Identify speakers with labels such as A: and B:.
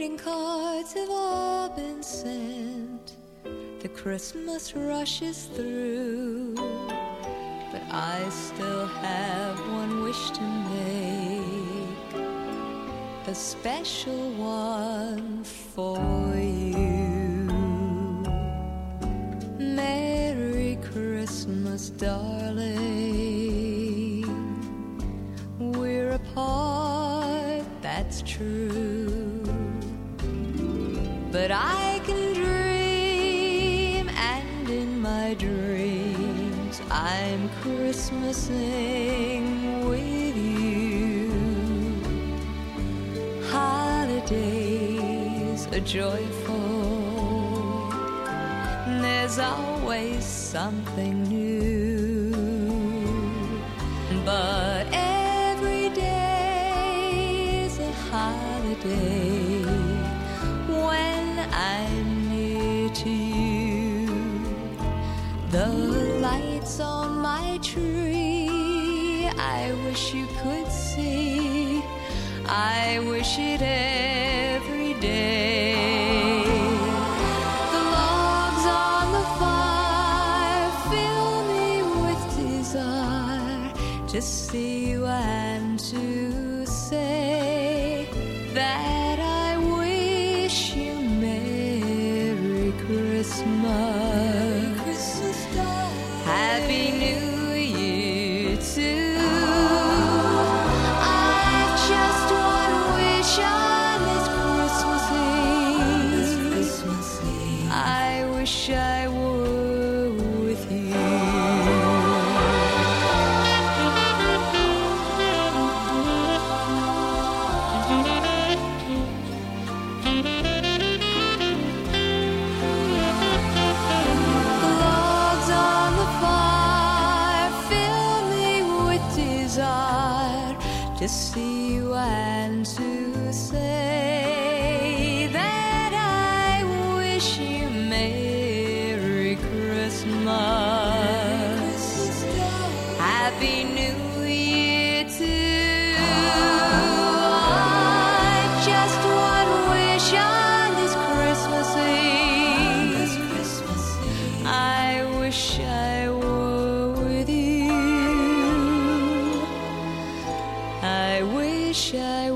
A: greeting cards have all been sent. The Christmas rushes through. But I still have one wish to make. A special one for you. Merry Christmas, darling. We're apart, that's true. But I can dream, and in my dreams, I'm Christmasing with you. Holidays are joyful, there's always something new. But every day is a holiday The lights on my tree, I wish you could see. I wish it every day. The logs on the fire fill me with desire to see to see you and to wish I